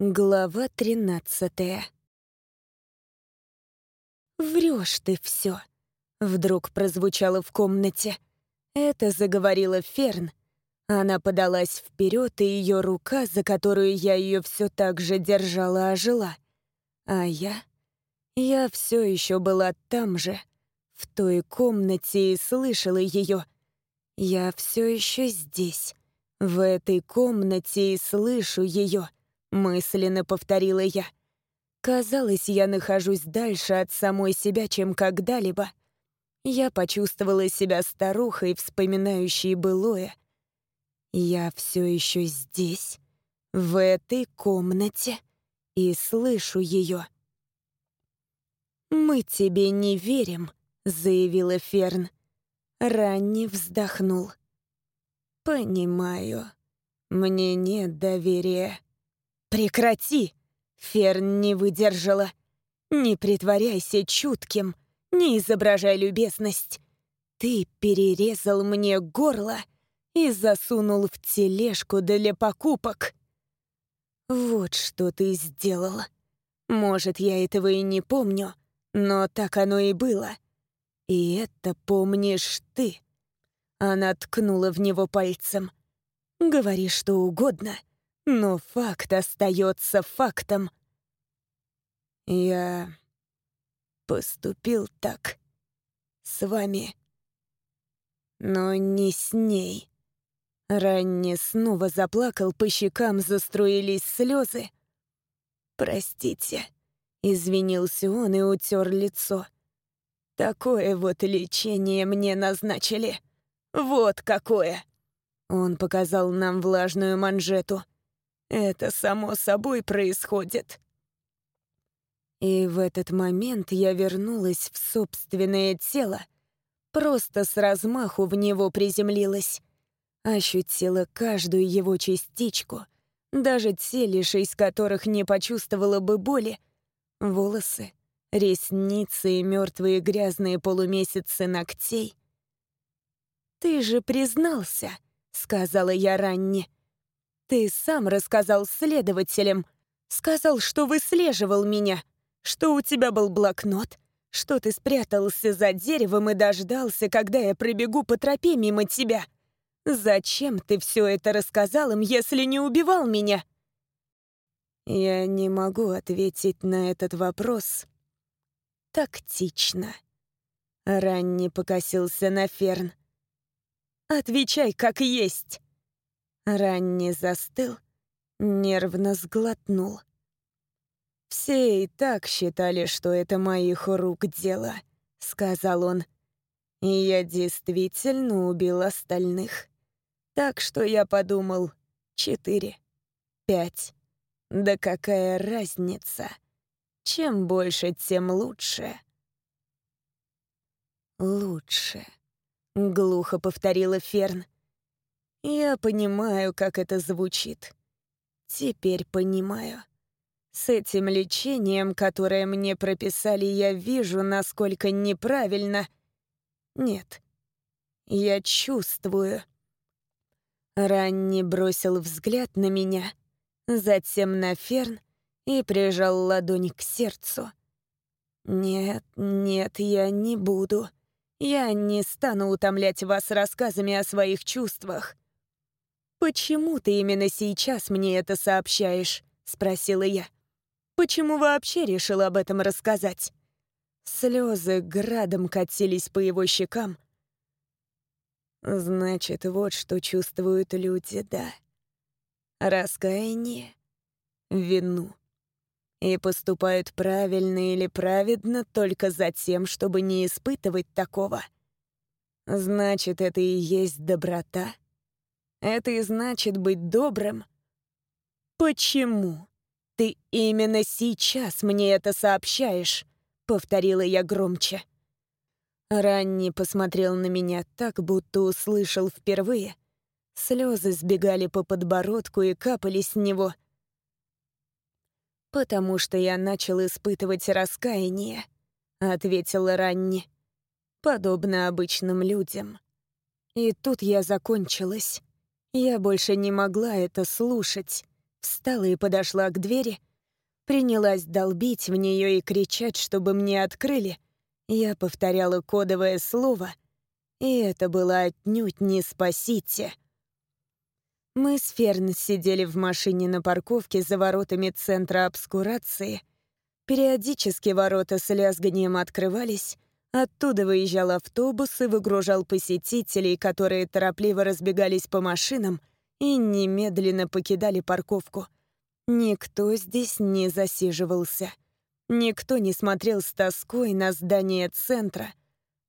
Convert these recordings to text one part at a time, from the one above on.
Глава тринадцатая. «Врешь ты все!» — вдруг прозвучало в комнате. Это заговорила Ферн. Она подалась вперед, и ее рука, за которую я ее все так же держала, ожила. А я... Я все еще была там же, в той комнате, и слышала ее. Я все еще здесь, в этой комнате, и слышу ее. Мысленно повторила я. Казалось, я нахожусь дальше от самой себя, чем когда-либо. Я почувствовала себя старухой, вспоминающей былое. Я все еще здесь, в этой комнате, и слышу ее. «Мы тебе не верим», — заявила Ферн. Ранни вздохнул. «Понимаю. Мне нет доверия. «Прекрати!» — Ферн не выдержала. «Не притворяйся чутким, не изображай любезность. Ты перерезал мне горло и засунул в тележку для покупок. Вот что ты сделал. Может, я этого и не помню, но так оно и было. И это помнишь ты». Она ткнула в него пальцем. «Говори что угодно, — но факт остается фактом. Я поступил так с вами, но не с ней. Ранне снова заплакал, по щекам заструились слезы. «Простите», — извинился он и утер лицо. «Такое вот лечение мне назначили. Вот какое!» Он показал нам влажную манжету — это само собой происходит. И в этот момент я вернулась в собственное тело, просто с размаху в него приземлилась, ощутила каждую его частичку, даже те, лишь которых не почувствовала бы боли, волосы, ресницы и мертвые грязные полумесяцы ногтей. «Ты же признался», — сказала я ранне, ты сам рассказал следователям. Сказал, что выслеживал меня, что у тебя был блокнот, что ты спрятался за деревом и дождался, когда я пробегу по тропе мимо тебя. Зачем ты все это рассказал им, если не убивал меня?» Я не могу ответить на этот вопрос. Тактично. Ранни покосился на Ферн. «Отвечай как есть!» Ранний застыл, нервно сглотнул. «Все и так считали, что это моих рук дело», — сказал он. «И я действительно убил остальных. Так что я подумал, четыре, пять. Да какая разница? Чем больше, тем лучше». «Лучше», — глухо повторила Ферн. Я понимаю, как это звучит. Теперь понимаю. С этим лечением, которое мне прописали, я вижу, насколько неправильно. Нет. Я чувствую. Ранни бросил взгляд на меня, затем на Ферн и прижал ладонь к сердцу. «Нет, нет, я не буду. Я не стану утомлять вас рассказами о своих чувствах. «Почему ты именно сейчас мне это сообщаешь?» — спросила я. «Почему вообще решил об этом рассказать?» Слезы градом катились по его щекам. «Значит, вот что чувствуют люди, да. Раскаяние, вину. И поступают правильно или праведно только за тем, чтобы не испытывать такого. Значит, это и есть доброта». Это и значит быть добрым. Почему ты именно сейчас мне это сообщаешь? Повторила я громче. Ранни посмотрел на меня так, будто услышал впервые. Слезы сбегали по подбородку и капали с него. «Потому что я начал испытывать раскаяние», — ответила Ранни. «Подобно обычным людям». И тут я закончилась. Я больше не могла это слушать. Встала и подошла к двери. Принялась долбить в нее и кричать, чтобы мне открыли. Я повторяла кодовое слово, и это было отнюдь не «спасите». Мы с Ферн сидели в машине на парковке за воротами центра обскурации. Периодически ворота с лязганием открывались, оттуда выезжал автобус и выгружал посетителей, которые торопливо разбегались по машинам и немедленно покидали парковку. Никто здесь не засиживался. Никто не смотрел с тоской на здание центра.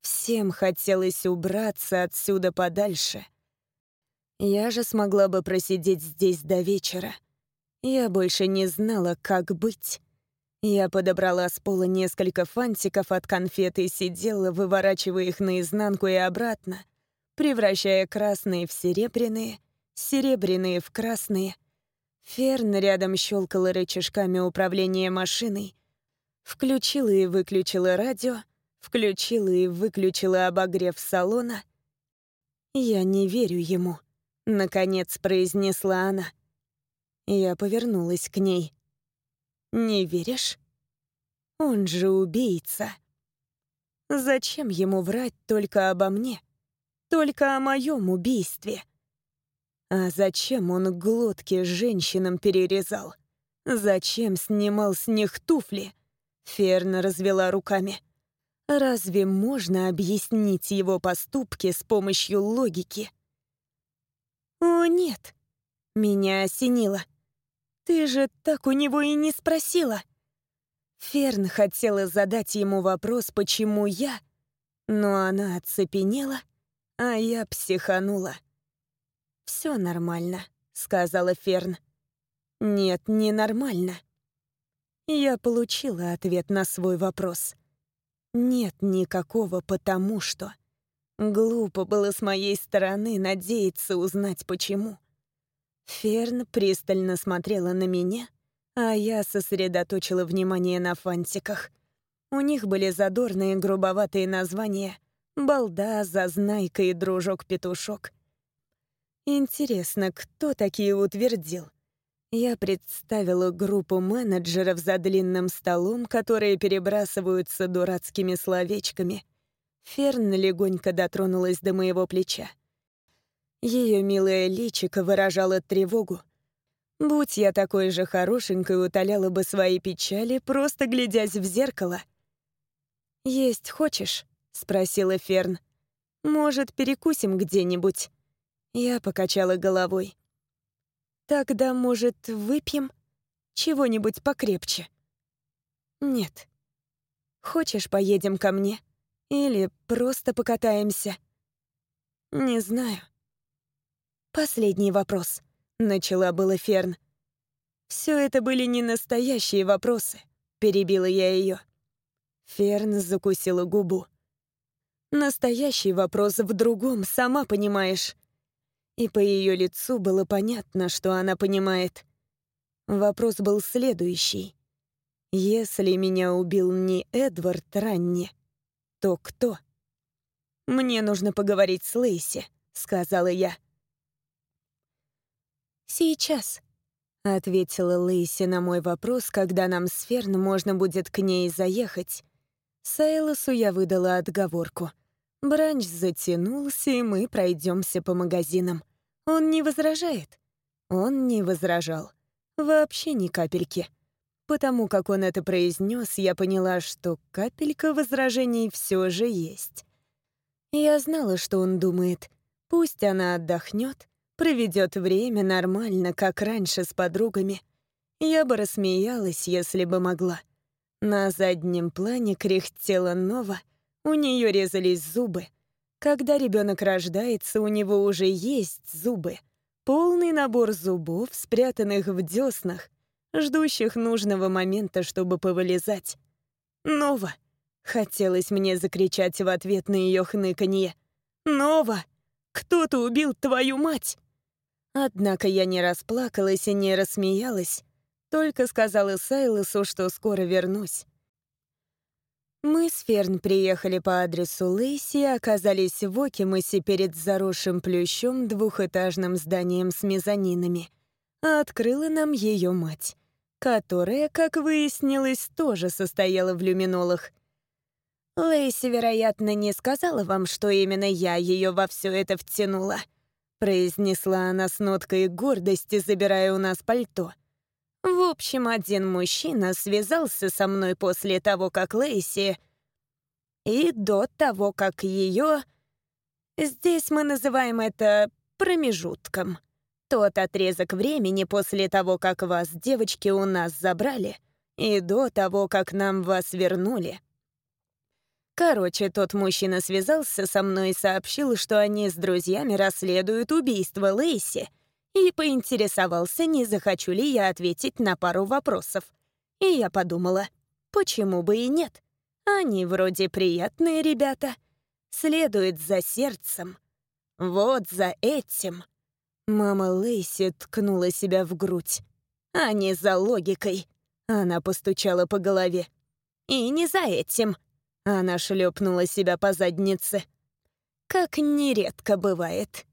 Всем хотелось убраться отсюда подальше — я же смогла бы просидеть здесь до вечера. Я больше не знала, как быть. Я подобрала с пола несколько фантиков от конфет и сидела, выворачивая их наизнанку и обратно, превращая красные в серебряные, серебряные в красные. Ферн рядом щелкала рычажками управления машиной, включила и выключила радио, включила и выключила обогрев салона. Я не верю ему. Наконец произнесла она. Я повернулась к ней. «Не веришь? Он же убийца. Зачем ему врать только обо мне? Только о моем убийстве? А зачем он глотки женщинам перерезал? Зачем снимал с них туфли?» Ферна развела руками. «Разве можно объяснить его поступки с помощью логики?» «О, нет!» Меня осенило. «Ты же так у него и не спросила!» Ферн хотела задать ему вопрос, почему я, но она оцепенела, а я психанула. «Все нормально», — сказала Ферн. «Нет, не нормально». Я получила ответ на свой вопрос. Нет никакого «потому что». Глупо было с моей стороны надеяться узнать, почему. Ферн пристально смотрела на меня, а я сосредоточила внимание на фантиках. У них были задорные грубоватые названия «Балда», «Зазнайка» и «Дружок-петушок». Интересно, кто такие утвердил? Я представила группу менеджеров за длинным столом, которые перебрасываются дурацкими словечками — Ферн легонько дотронулась до моего плеча. Ее милое личико выражало тревогу. Будь я такой же хорошенькой, утоляла бы свои печали, просто глядясь в зеркало. «Есть хочешь?» — спросила Ферн. «Может, перекусим где-нибудь?» Я покачала головой. «Тогда, может, выпьем чего-нибудь покрепче?» «Нет. Хочешь, поедем ко мне?» Или просто покатаемся. Не знаю. Последний вопрос. Начала было Ферн. Все это были не настоящие вопросы. Перебила я ее. Ферн закусила губу. Настоящий вопрос в другом, сама понимаешь. И по ее лицу было понятно, что она понимает. Вопрос был следующий. Если меня убил не Эдвард Ранни, то кто. «Мне нужно поговорить с Лейси», — сказала я. «Сейчас», — ответила Лейси на мой вопрос, когда нам с Ферн можно будет к ней заехать. Сайлосу я выдала отговорку. Бранч затянулся, и мы пройдемся по магазинам. Он не возражает. Он не возражал. Вообще ни капельки. Потому как он это произнес, я поняла, что капелька возражений все же есть. Я знала, что он думает. Пусть она отдохнет, проведет время нормально, как раньше с подругами. Я бы рассмеялась, если бы могла. На заднем плане кряхтела Нова, у нее резались зубы. Когда ребенок рождается, у него уже есть зубы. Полный набор зубов, спрятанных в деснах, ждущих нужного момента, чтобы повылезать. «Нова!» — хотелось мне закричать в ответ на ее хныканье. «Нова! Кто-то убил твою мать!» Однако я не расплакалась и не рассмеялась, только сказала Сайлосу, что скоро вернусь. Мы с Ферн приехали по адресу Лейси и оказались в Окимосе перед заросшим плющом двухэтажным зданием с мезонинами — открыла нам ее мать, которая, как выяснилось, тоже состояла в люминолах. «Лейси, вероятно, не сказала вам, что именно я ее во все это втянула», произнесла она с ноткой гордости, забирая у нас пальто. В общем, один мужчина связался со мной после того, как Лейси... И до того, как ее... Здесь мы называем это промежутком. Тот отрезок времени после того, как вас, девочки, у нас забрали, и до того, как нам вас вернули. Короче, тот мужчина связался со мной и сообщил, что они с друзьями расследуют убийство Лейси — и поинтересовался, не захочу ли я ответить на пару вопросов. И я подумала, почему бы и нет? Они вроде приятные ребята. Следует за сердцем. Вот за этим. Мама Лейси ткнула себя в грудь. А не за логикой. Она постучала по голове. И не за этим. Она шлепнула себя по заднице. Как нередко бывает.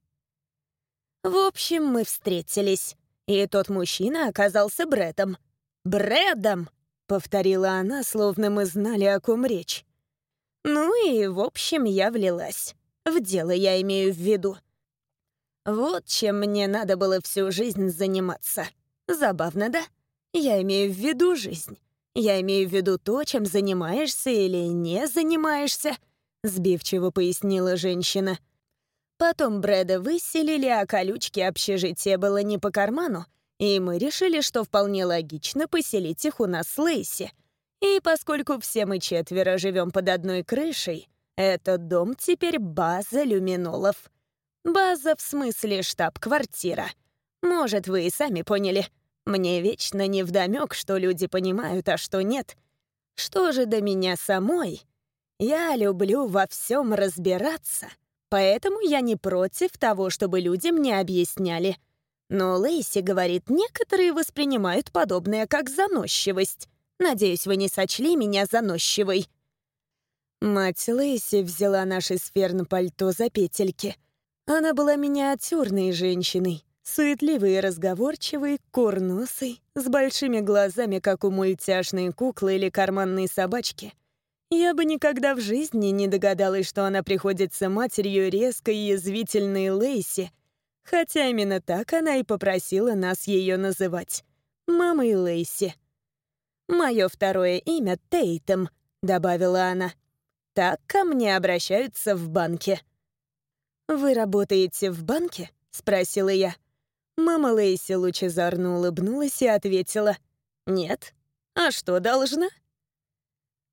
В общем, мы встретились, и тот мужчина оказался Брэдом. «Брэдом!» — повторила она, словно мы знали, о ком речь. Ну и, в общем, я влилась. В дело я имею в виду. Вот чем мне надо было всю жизнь заниматься. Забавно, да? Я имею в виду жизнь. Я имею в виду то, чем занимаешься или не занимаешься, сбивчиво пояснила женщина. — Потом Брэда выселили, а колючки общежития было не по карману, и мы решили, что вполне логично поселить их у нас с Лейси. И поскольку все мы четверо живем под одной крышей, этот дом теперь база люминолов. База в смысле штаб-квартира. Может, вы и сами поняли. Мне вечно невдомёк, что люди понимают, а что нет. Что же до меня самой? Я люблю во всем разбираться — Поэтому я не против того, чтобы люди мне объясняли. Но Лейси говорит, некоторые воспринимают подобное как заносчивость. Надеюсь, вы не сочли меня заносчивой. Мать Лейси взяла наше сферно пальто за петельки. Она была миниатюрной женщиной, суетливой и разговорчивой, курносой, с большими глазами, как у мультяшной куклы или карманной собачки — я бы никогда в жизни не догадалась, что она приходится матерью резкой и язвительной Лейси, хотя именно так она и попросила нас ее называть. Мамой Лейси. «Мое второе имя — Тейтом», — добавила она. «Так ко мне обращаются в банке». «Вы работаете в банке?» — спросила я. Мама Лейси лучезарно улыбнулась и ответила. «Нет. А что должна?»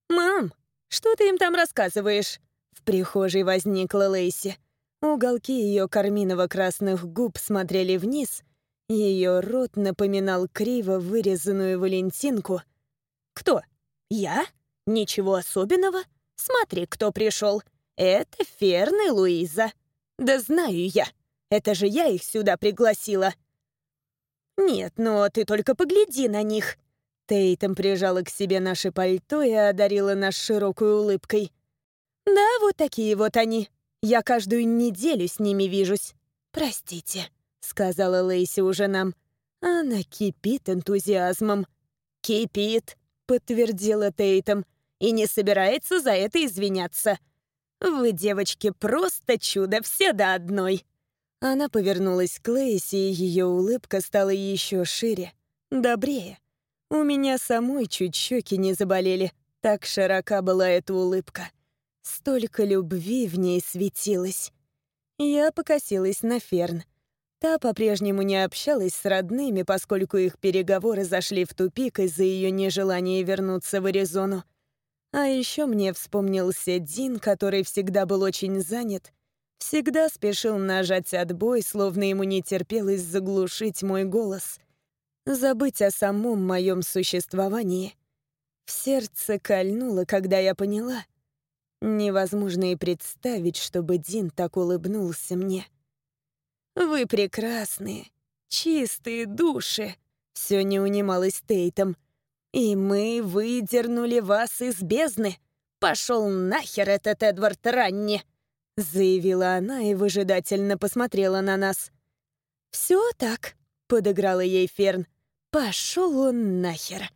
«Мам, что ты им там рассказываешь?» В прихожей возникла Лейси. Уголки ее карминово-красных губ смотрели вниз. Ее рот напоминал криво вырезанную валентинку. «Кто? Я? Ничего особенного? Смотри, кто пришел. Это Ферн Луиза. Да знаю я. Это же я их сюда пригласила». «Нет, но ты только погляди на них. Тейтом прижала к себе наше пальто и одарила нас широкой улыбкой. «Да, вот такие вот они. Я каждую неделю с ними вижусь. Простите», — сказала Лейси уже нам. Она кипит энтузиазмом. «Кипит», — подтвердила Тейтом, «и не собирается за это извиняться. Вы, девочки, просто чудо, все до одной». Она повернулась к Лейси, и ее улыбка стала еще шире, добрее. У меня самой чуть щеки не заболели, так широка была эта улыбка. Столько любви в ней светилось. Я покосилась на Ферн. Та по-прежнему не общалась с родными, поскольку их переговоры зашли в тупик из-за ее нежелания вернуться в Аризону. А еще мне вспомнился Дин, который всегда был очень занят, всегда спешил нажать отбой, словно ему не терпелось заглушить мой голос — забыть о самом моем существовании. В сердце кольнуло, когда я поняла. Невозможно и представить, чтобы Дин так улыбнулся мне. «Вы прекрасные, чистые души!» Все не унималось Тейтом. «И мы выдернули вас из бездны! Пошел нахер этот Эдвард Ранни!» Заявила она и выжидательно посмотрела на нас. «Все так», подыграла ей Ферн. «Пошел он нахер!»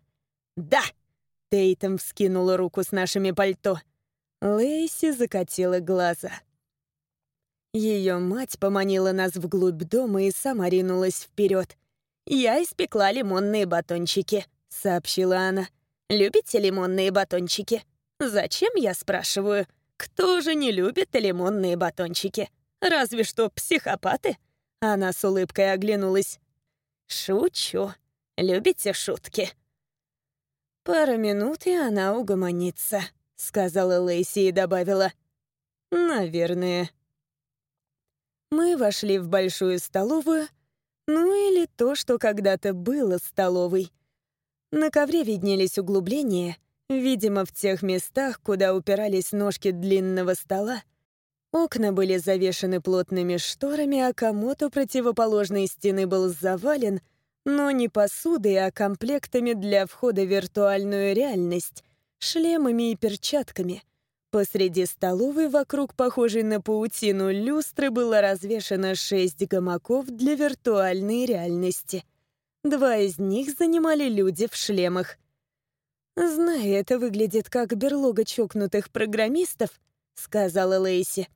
«Да!» — Тейтом вскинула руку с нашими пальто. Лейси закатила глаза. Ее мать поманила нас вглубь дома и сама ринулась вперед. «Я испекла лимонные батончики», — сообщила она. «Любите лимонные батончики?» «Зачем, я спрашиваю? Кто же не любит лимонные батончики? Разве что психопаты?» Она с улыбкой оглянулась. «Шучу. Любите шутки?» «Пара минут, и она угомонится», — сказала Лейси и добавила. «Наверное». Мы вошли в большую столовую, ну или то, что когда-то было столовой. На ковре виднелись углубления, видимо, в тех местах, куда упирались ножки длинного стола. Окна были завешены плотными шторами, а комод у противоположной стены был завален, но не посудой, а комплектами для входа в виртуальную реальность, шлемами и перчатками — Посреди столовой, вокруг похожей на паутину люстры, было развешано шесть гамаков для виртуальной реальности. Два из них занимали люди в шлемах. «Знаю, это выглядит как берлога чокнутых программистов», — сказала Лейси.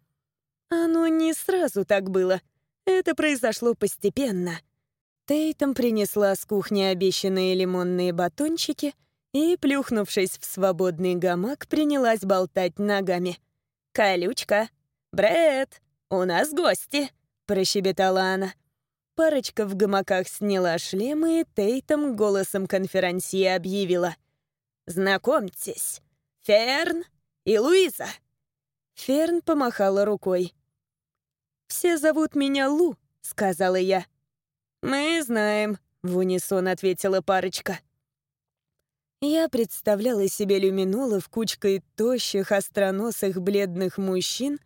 «Оно не сразу так было. Это произошло постепенно». Тейтом принесла с кухни обещанные лимонные батончики — и, плюхнувшись в свободный гамак, принялась болтать ногами. «Колючка! Брэд! У нас гости!» — прощебетала она. Парочка в гамаках сняла шлемы, и Тейтом голосом конферансье объявила. «Знакомьтесь, Ферн и Луиза!» Ферн помахала рукой. «Все зовут меня Лу», — сказала я. «Мы знаем», — в унисон ответила парочка. Я представляла себе люминолов кучкой тощих, остроносых, бледных мужчин,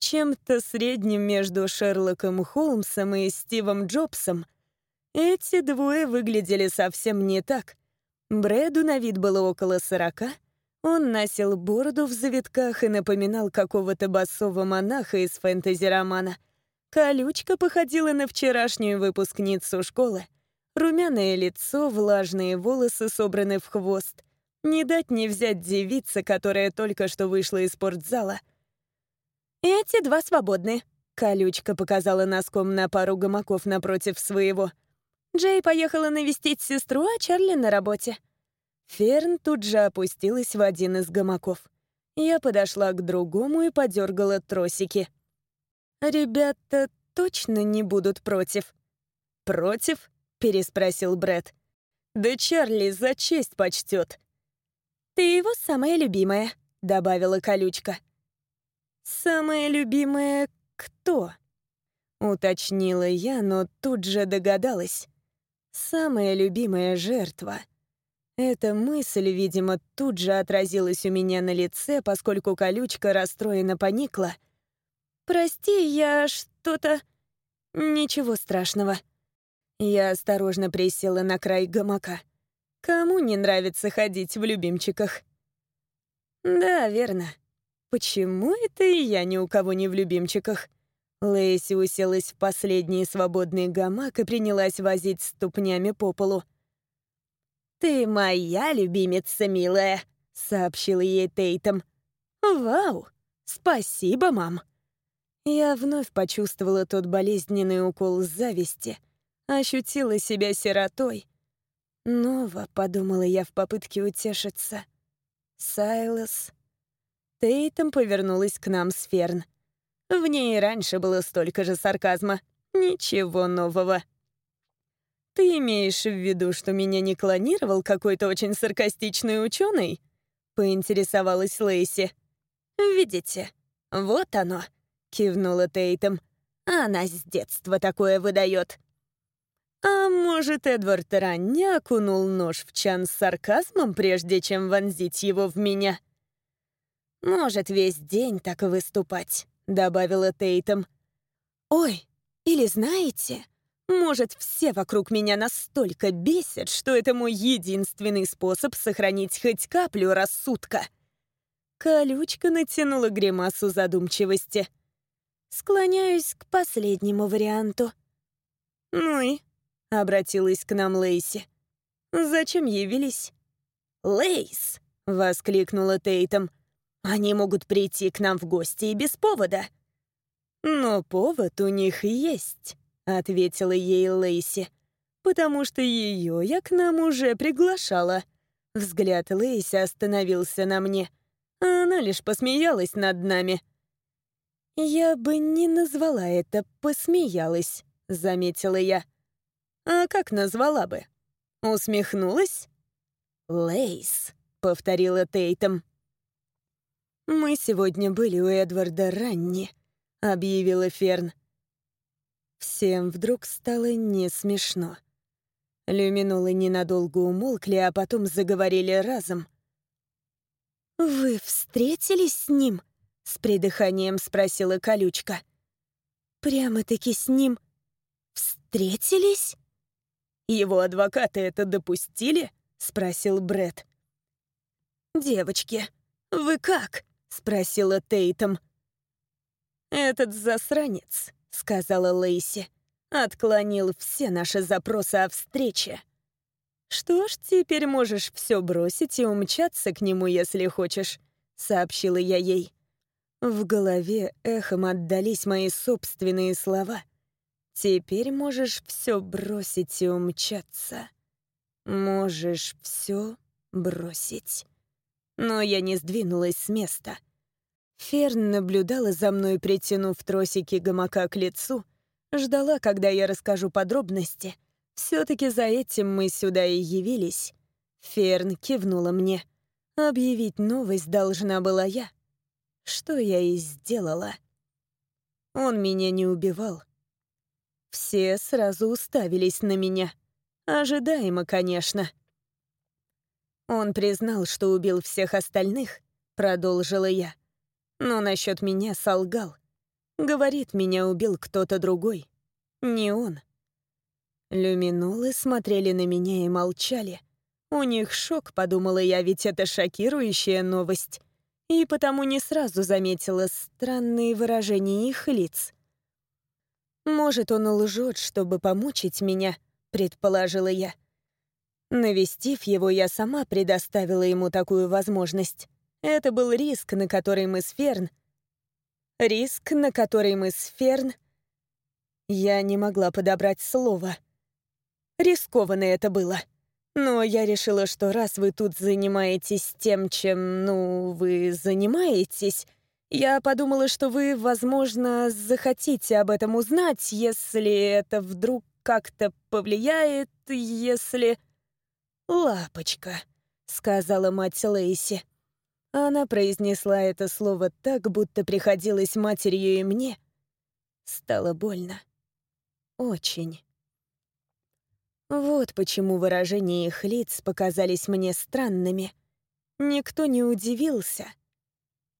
чем-то средним между Шерлоком Холмсом и Стивом Джобсом. Эти двое выглядели совсем не так. Брэду на вид было около сорока, он носил бороду в завитках и напоминал какого-то басового монаха из фэнтези-романа. Колючка походила на вчерашнюю выпускницу школы — Румяное лицо, влажные волосы собраны в хвост. Не дать не взять девица, которая только что вышла из спортзала. «Эти два свободны», — колючка показала носком на пару гамаков напротив своего. Джей поехала навестить сестру, а Чарли на работе. Ферн тут же опустилась в один из гамаков. Я подошла к другому и подергала тросики. «Ребята точно не будут против?» «Против?» переспросил Бред. «Да Чарли за честь почтет». «Ты его самая любимая», — добавила колючка. «Самая любимая кто?» — уточнила я, но тут же догадалась. «Самая любимая жертва». Эта мысль, видимо, тут же отразилась у меня на лице, поскольку колючка расстроенно поникла. «Прости, я что-то...» «Ничего страшного», я осторожно присела на край гамака. Кому не нравится ходить в любимчиках? Да, верно. Почему это и я ни у кого не в любимчиках? Лэйси уселась в последний свободный гамак и принялась возить ступнями по полу. «Ты моя любимица, милая», — сообщил ей Тейтом. «Вау! Спасибо, мам!» Я вновь почувствовала тот болезненный укол зависти — ощутила себя сиротой. «Нова», — подумала я в попытке утешиться. «Сайлос». Тейтом повернулась к нам с Ферн. В ней раньше было столько же сарказма. Ничего нового. «Ты имеешь в виду, что меня не клонировал какой-то очень саркастичный ученый? поинтересовалась Лейси. «Видите, вот оно», — кивнула Тейтом. «Она с детства такое выдает. А может, Эдвард ранее окунул нож в чан с сарказмом, прежде чем вонзить его в меня? «Может, весь день так и выступать», — добавила Тейтом. «Ой, или знаете, может, все вокруг меня настолько бесят, что это мой единственный способ сохранить хоть каплю рассудка». Колючка натянула гримасу задумчивости. «Склоняюсь к последнему варианту». «Ну и — обратилась к нам Лейси. «Зачем явились?» «Лейс!» — воскликнула Тейтум. «Они могут прийти к нам в гости и без повода». «Но повод у них есть», — ответила ей Лейси. «Потому что ее я к нам уже приглашала». Взгляд Лейси остановился на мне. А она лишь посмеялась над нами. «Я бы не назвала это «посмеялась», — заметила я. «А как назвала бы? Усмехнулась?» «Лейс», — повторила Тейтом. «Мы сегодня были у Эдварда Ранни», — объявила Ферн. Всем вдруг стало не смешно. Люминулы ненадолго умолкли, а потом заговорили разом. «Вы встретились с ним?» — с придыханием спросила колючка. «Прямо-таки с ним встретились?» «Его адвокаты это допустили?» — спросил Бред. «Девочки, вы как?» — спросила Тейтом. «Этот засранец», — сказала Лейси отклонил все наши запросы о встрече. «Что ж, теперь можешь все бросить и умчаться к нему, если хочешь», — сообщила я ей. В голове эхом отдались мои собственные слова. «Теперь можешь все бросить и умчаться. Можешь все бросить». Но я не сдвинулась с места. Ферн наблюдала за мной, притянув тросики гамака к лицу, Ждала, когда я расскажу подробности. Все-таки за этим мы сюда и явились. Ферн кивнула мне. Объявить новость должна была я. Что я и сделала. Он меня не убивал. Все сразу уставились на меня. Ожидаемо, конечно. Он признал, что убил всех остальных, продолжила я. Но насчет меня солгал. Говорит, меня убил кто-то другой. Не он. Люминулы смотрели на меня и молчали. У них шок, подумала я, ведь это шокирующая новость. И потому не сразу заметила странные выражения их лиц. «Может, он лжет, чтобы помучить меня», — предположила я. Навестив его, я сама предоставила ему такую возможность. Это был риск, на который мы с Ферн Риск, на который мы с Ферн... Я не могла подобрать слово. Рискованно это было. Но я решила, что раз вы тут занимаетесь тем, чем, ну, вы занимаетесь, я подумала, что вы, возможно, захотите об этом узнать, если это вдруг как-то повлияет, если... «Лапочка», — сказала мать Лейси. Она произнесла это слово так, будто приходилось матерью и мне. Стало больно. Очень. Вот почему выражения их лиц показались мне странными. Никто не удивился.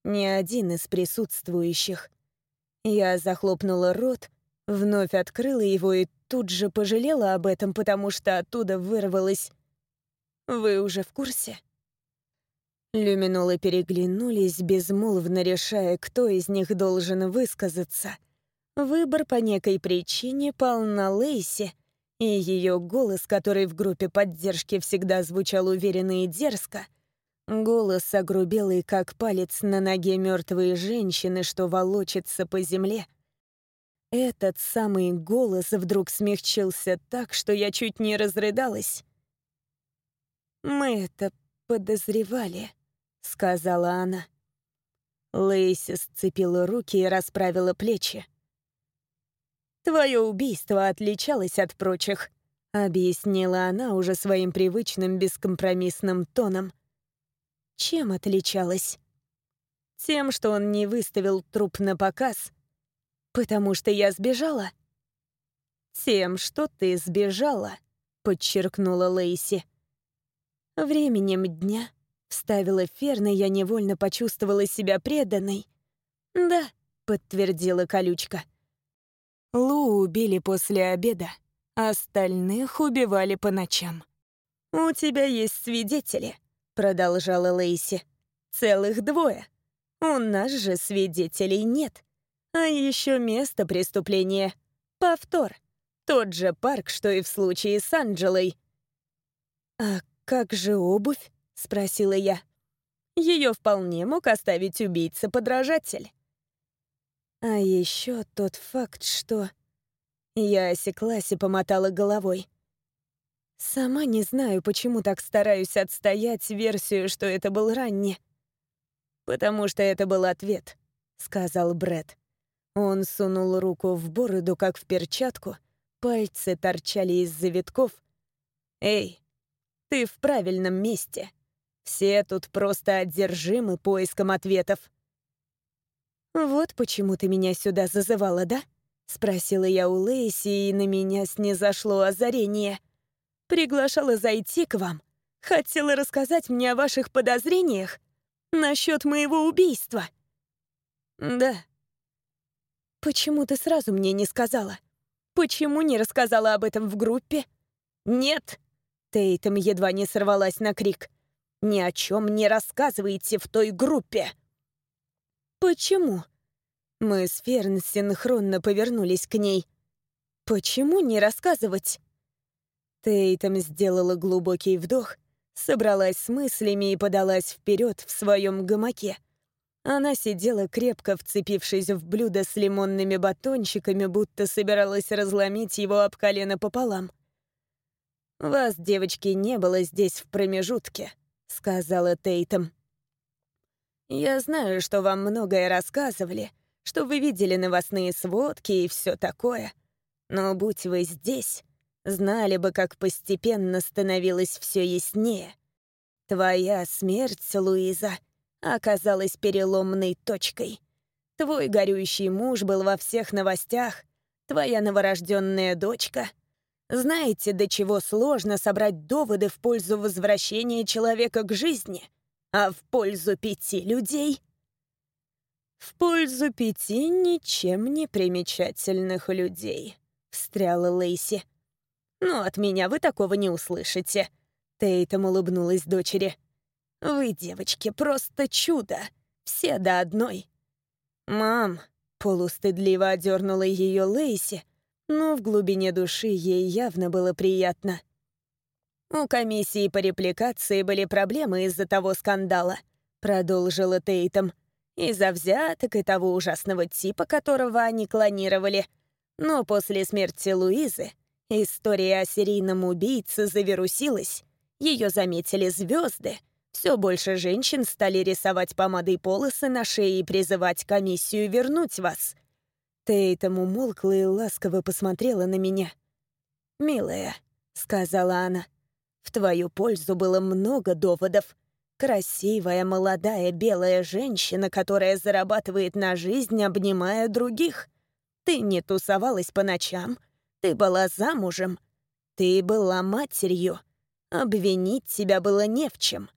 Ни один из присутствующих. Я захлопнула рот, вновь открыла его и тут же пожалела об этом, потому что оттуда вырвалось «Вы уже в курсе?» Люминулы переглянулись, безмолвно решая, кто из них должен высказаться. Выбор по некой причине пал на Лейси, и ее голос, который в группе поддержки всегда звучал уверенно и дерзко, голос огрубелый, как палец на ноге мертвой женщины, что волочится по земле. Этот самый голос вдруг смягчился так, что я чуть не разрыдалась. Мы это подозревали. — сказала она. Лейси сцепила руки и расправила плечи. «Твое убийство отличалось от прочих», — объяснила она уже своим привычным бескомпромиссным тоном. «Чем отличалось?» «Тем, что он не выставил труп на показ, потому что я сбежала». «Тем, что ты сбежала», — подчеркнула Лейси. Временем дня Вставила Ферна, я невольно почувствовала себя преданной. «Да», — подтвердила колючка. Лу убили после обеда, остальных убивали по ночам. «У тебя есть свидетели», — продолжала Лейси. «Целых двое. У нас же свидетелей нет. А еще место преступления — повтор. Тот же парк, что и в случае с Анджелой. «А как же обувь?» — спросила я. Ее вполне мог оставить убийца-подражатель. А еще тот факт, что... Я осеклась и помотала головой. Сама не знаю, почему так стараюсь отстоять версию, что это был ранний. «Потому что это был ответ», — сказал Бред. Он сунул руку в бороду, как в перчатку, пальцы торчали из завитков. «Эй, ты в правильном месте. Все тут просто одержимы поиском ответов». «Вот почему ты меня сюда зазывала, да?» — спросила я у Лейси, и на меня снизошло озарение. «Приглашала зайти к вам. Хотела рассказать мне о ваших подозрениях насчет моего убийства». «Да». «Почему ты сразу мне не сказала? Почему не рассказала об этом в группе?» «Нет!» Тейтом едва не сорвалась на крик. «Ни о чем не рассказывайте в той группе!» «Почему?» Мы с Ферн синхронно повернулись к ней. «Почему не рассказывать?» Тейтом сделала глубокий вдох, собралась с мыслями и подалась вперед в своем гамаке. Она сидела крепко вцепившись в блюдо с лимонными батончиками, будто собиралась разломить его об колено пополам. «Вас, девочки, не было здесь в промежутке», — сказала Тейтом. Я знаю, что вам многое рассказывали, что вы видели новостные сводки и все такое. Но будь вы здесь, знали бы, как постепенно становилось все яснее. Твоя смерть, Луиза, оказалась переломной точкой. Твой горюющий муж был во всех новостях, твоя новорожденная дочка. Знаете, до чего сложно собрать доводы в пользу возвращения человека к жизни — а в пользу пяти людей? В пользу пяти ничем не примечательных людей, встряла Лейси. Но от меня вы такого не услышите. Тейтом улыбнулась дочери. Вы, девочки, просто чудо. Все до одной. Мам, полустыдливо одернула ее Лейси, но в глубине души ей явно было приятно. «У комиссии по репликации были проблемы из-за того скандала», — продолжила Тейтом. «Из-за взяток и того ужасного типа, которого они клонировали. Но после смерти Луизы история о серийном убийце завирусилась. Ее заметили звезды. Все больше женщин стали рисовать помадой полосы на шее и призывать комиссию вернуть вас». Тейтом умолкла и ласково посмотрела на меня. «Милая», — сказала она, — в твою пользу было много доводов. Красивая, молодая, белая женщина, которая зарабатывает на жизнь, обнимая других. Ты не тусовалась по ночам. Ты была замужем. Ты была матерью. Обвинить тебя было не в чем.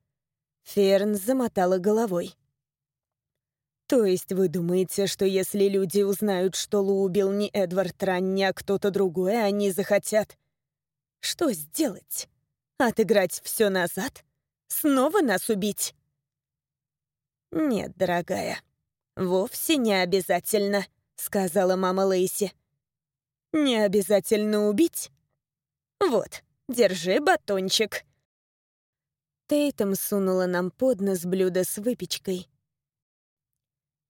Ферн замотала головой. «То есть вы думаете, что если люди узнают, что Лу убил не Эдвард Ранни, а кто-то другой, они захотят... Что сделать?» Отыграть все назад? Снова нас убить? Нет, дорогая, вовсе не обязательно, сказала мама Лейси. Не обязательно убить? Вот, держи батончик. Тейтом сунула нам под нос блюдо с выпечкой.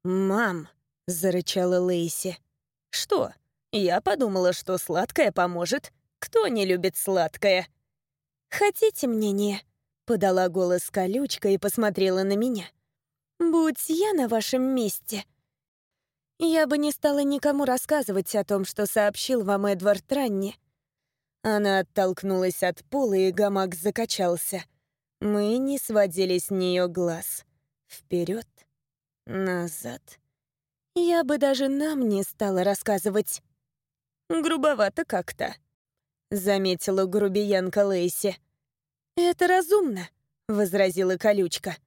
«Мам!» — зарычала Лейси. «Что? Я подумала, что сладкое поможет. Кто не любит сладкое?» «Хотите мнение?» — подала голос колючка и посмотрела на меня. «Будь я на вашем месте». Я бы не стала никому рассказывать о том, что сообщил вам Эдвард Ранни. Она оттолкнулась от пола, и гамак закачался. Мы не сводили с нее глаз. Вперед, назад. Я бы даже нам не стала рассказывать. Грубовато как-то заметила грубиянка Лейси. «Это разумно», — возразила колючка.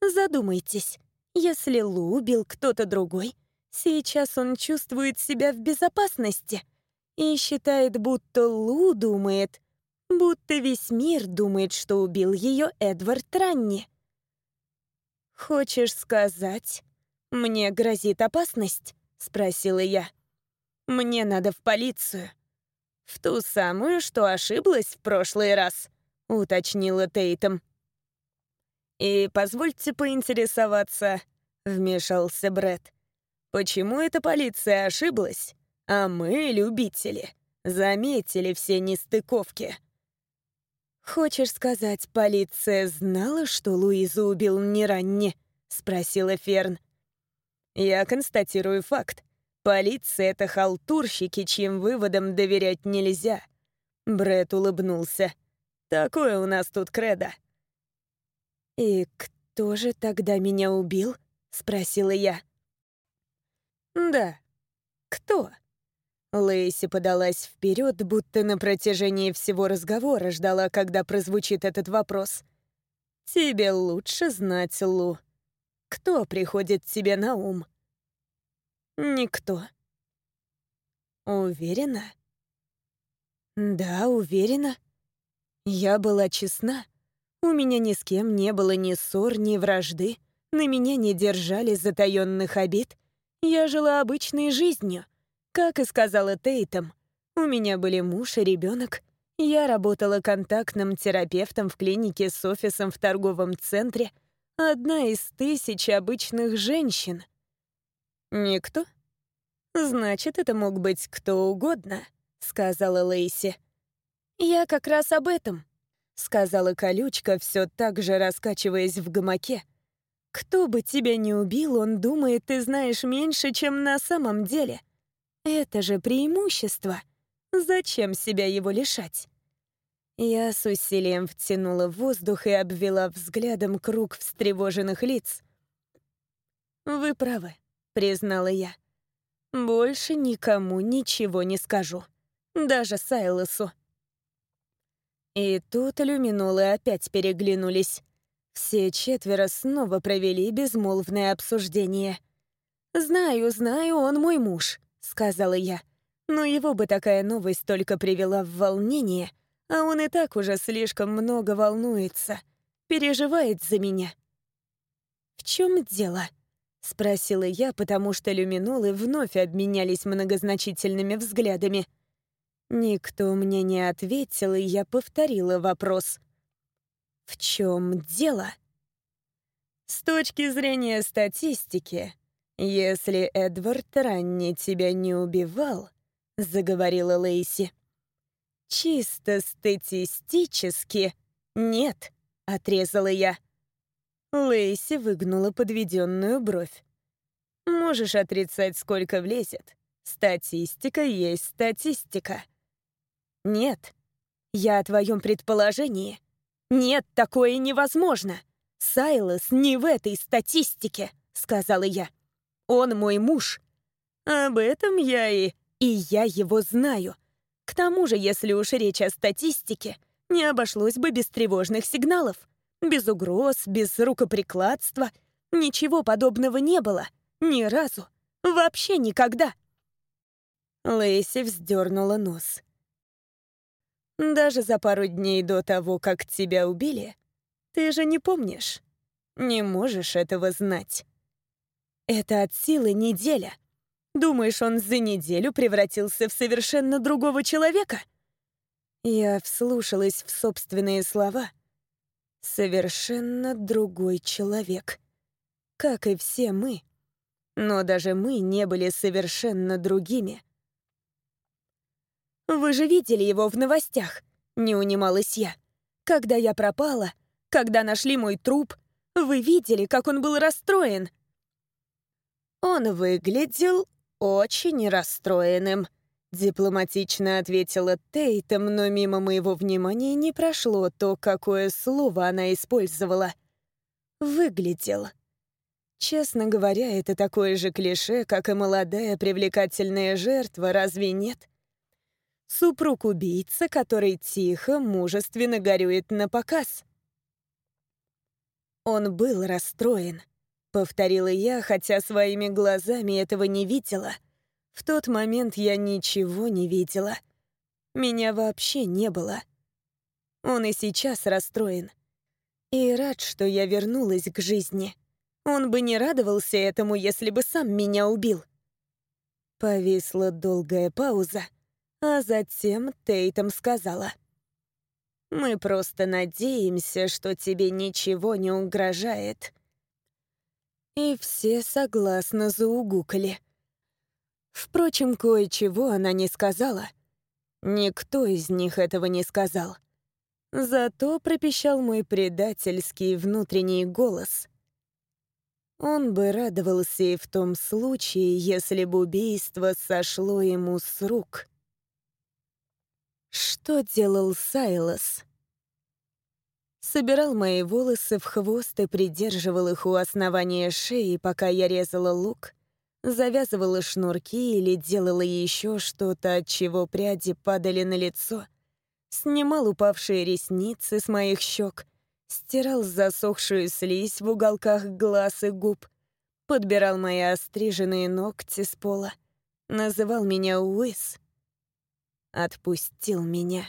«Задумайтесь, если Лу убил кто-то другой, сейчас он чувствует себя в безопасности и считает, будто Лу думает, будто весь мир думает, что убил ее Эдвард Ранни. «Хочешь сказать, мне грозит опасность?» — спросила я. «Мне надо в полицию». В ту самую, что ошиблась в прошлый раз, уточнила Тейтом. И позвольте поинтересоваться, вмешался Бред. Почему эта полиция ошиблась, а мы, любители, заметили все нестыковки? «Хочешь сказать, полиция знала, что Луизу убил не ранне?» — спросила Ферн. «Я констатирую факт. Полиция — это халтурщики, чьим выводам доверять нельзя». Бред улыбнулся. «Такое у нас тут кредо». «И кто же тогда меня убил?» — спросила я. «Да, кто?» Лейси подалась вперед, будто на протяжении всего разговора ждала, когда прозвучит этот вопрос. «Тебе лучше знать, Лу. Кто приходит тебе на ум?» «Никто». «Уверена?» «Да, уверена. Я была честна. У меня ни с кем не было ни ссор, ни вражды. На меня не держали затаённых обид. Я жила обычной жизнью. Как и сказала Тейтом, у меня были муж и ребенок. Я работала контактным терапевтом в клинике с офисом в торговом центре. Одна из тысяч обычных женщин. Никто? Значит, это мог быть кто угодно, сказала Лейси. Я как раз об этом, сказала колючка, все так же раскачиваясь в гамаке. Кто бы тебя ни убил, он думает, ты знаешь меньше, чем на самом деле. Это же преимущество. Зачем себя его лишать? Я с усилием втянула воздух и обвела взглядом круг встревоженных лиц. «Вы правы», — признала я. «Больше никому ничего не скажу. Даже Сайлосу». И тут люминулы опять переглянулись. Все четверо снова провели безмолвное обсуждение. «Знаю, знаю, он мой муж сказала я. Но его бы такая новость только привела в волнение, а он и так уже слишком много волнуется, переживает за меня. «В чем дело?» — спросила я, потому что люминулы вновь обменялись многозначительными взглядами. Никто мне не ответил, и я повторила вопрос. «В чем дело?» С точки зрения статистики, «Если Эдвард ранее тебя не убивал», — заговорила Лейси, — «чисто статистически нет», — отрезала я. Лейси выгнула подведенную бровь. «Можешь отрицать, сколько влезет. Статистика есть статистика». «Нет, я о твоем предположении. Нет, такое невозможно. Сайлос не в этой статистике», — сказала я. Он мой муж. Об этом я и... И я его знаю. К тому же, если уж речь о статистике, не обошлось бы без тревожных сигналов. Без угроз, без рукоприкладства. Ничего подобного не было. Ни разу. Вообще никогда. Лейси вздернула нос. Даже за пару дней до того, как тебя убили, ты же не помнишь. Не можешь этого знать. Это от силы неделя. Думаешь, он за неделю превратился в совершенно другого человека? Я вслушалась в собственные слова. Совершенно другой человек. Как и все мы. Но даже мы не были совершенно другими. «Вы же видели его в новостях», — не унималась я. «Когда я пропала, когда нашли мой труп, вы видели, как он был расстроен?» «Он выглядел очень расстроенным», — дипломатично ответила Тейтом, но мимо моего внимания не прошло то, какое слово она использовала. «Выглядел». Честно говоря, это такое же клише, как и молодая привлекательная жертва, разве нет? Супруг-убийца, который тихо, мужественно горюет на показ. Он был расстроен. Повторила я, хотя своими глазами этого не видела. В тот момент я ничего не видела. Меня вообще не было. Он и сейчас расстроен. И рад, что я вернулась к жизни. Он бы не радовался этому, если бы сам меня убил. Повисла долгая пауза, А затем Тейтом сказала. «Мы просто надеемся, что тебе ничего не угрожает». И все согласно заугукали. Впрочем, кое-чего она не сказала. Никто из них этого не сказал. Зато пропищал мой предательский внутренний голос. Он бы радовался и в том случае, если бы убийство сошло ему с рук. Что делал Сайлос? Собирал мои волосы в хвост и придерживал их у основания шеи, пока я резала лук, завязывала шнурки или делала еще что-то, от чего пряди падали на лицо, снимал упавшие ресницы с моих щек, стирал засохшую слизь в уголках глаз и губ, подбирал мои остриженные ногти с пола, называл меня Уис, отпустил меня.